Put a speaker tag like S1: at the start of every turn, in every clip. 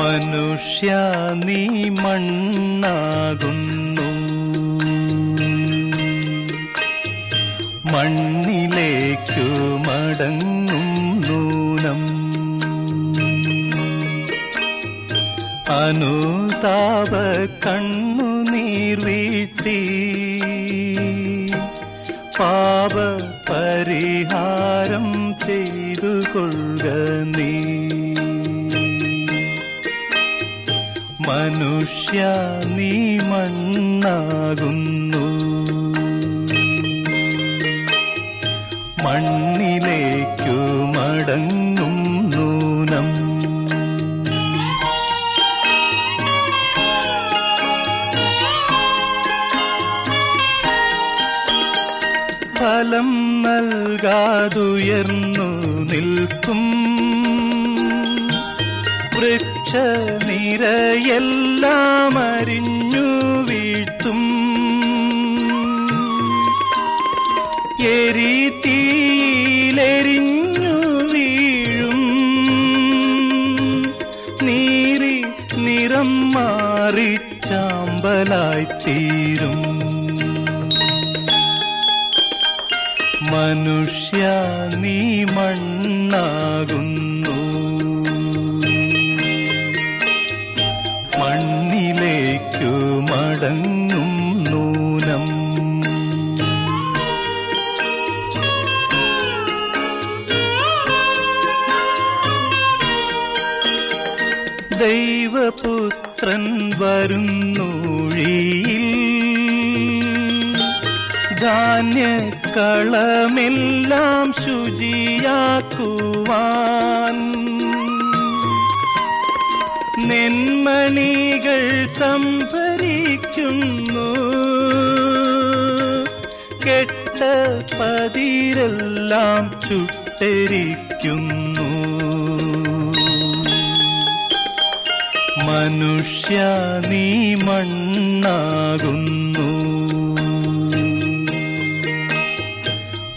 S1: മനുഷ്യ നീ മണ്ണാകുന്നു. മണ്ണിലേക്കു മടങ്ങുന്നു നം അനുതാപ കണ്ണു നീർവീഴ്ത്തി പാപ പരിഹാരം ചെയ്തു കൊള്ളുക നീ. മനുഷ്യ നീ മണ്ണാകുന്നു. മണ്ണിലേക്കു മടങ്ങുന്നു നം. ഫലം നൽകാതുയർന്നു നിൽക്കും. വൃക്ഷ നിരയെല്ലാം അറിഞ്ഞു വീഴ്ത്തും. എരി തീയിലെരിഞ്ഞു വീഴും. നീരി നിറം മാറി ചാമ്പലായിത്തീരും മനുഷ്യ നീ മണ്ണാകുന്നു. മടങ്ങും നൂനം. ദൈവപുത്രൻ വരുന്നൂഴിയിൽ ധാന്യക്കളമെല്ലാം ശുചിയാക്കുവാൻ നെന്മണികൾ സംഭരിക്കുന്നു കെട്ട പതിരെല്ലാം ചുട്ടരിക്കുന്നു. മനുഷ്യ നീ മണ്ണാകുന്നു.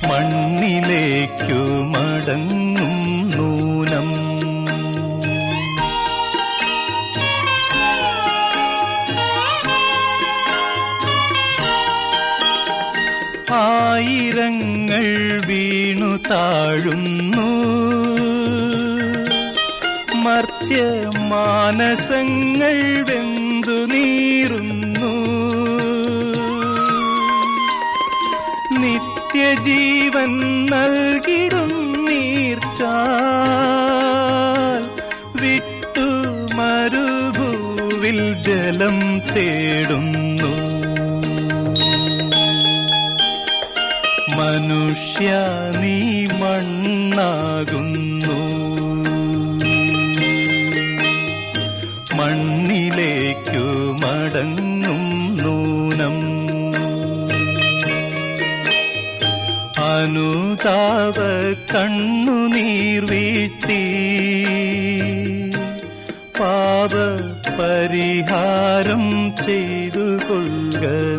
S1: മണ്ണിലേക്കു മടങ്ങും ആയിരങ്ങൾ വീണു താഴുന്നു. മർത്യ മാനസങ്ങൾ വെന്തു നീറുന്നു. നിത്യജീവൻ നൽകിടും നീർച്ചാൽ. വിട്ടു മരുഭൂവിൽ ജലം തേടുന്നു. മനുഷ്യ നീ മണ്ണാകുന്നു. മണ്ണിലേക്കു മടങ്ങും നൂനം. അനുതാപ കണ്ണു വീഴ്ത്തി. പാപ പരിഹാരം ചെയ്തു കൊള്ളുക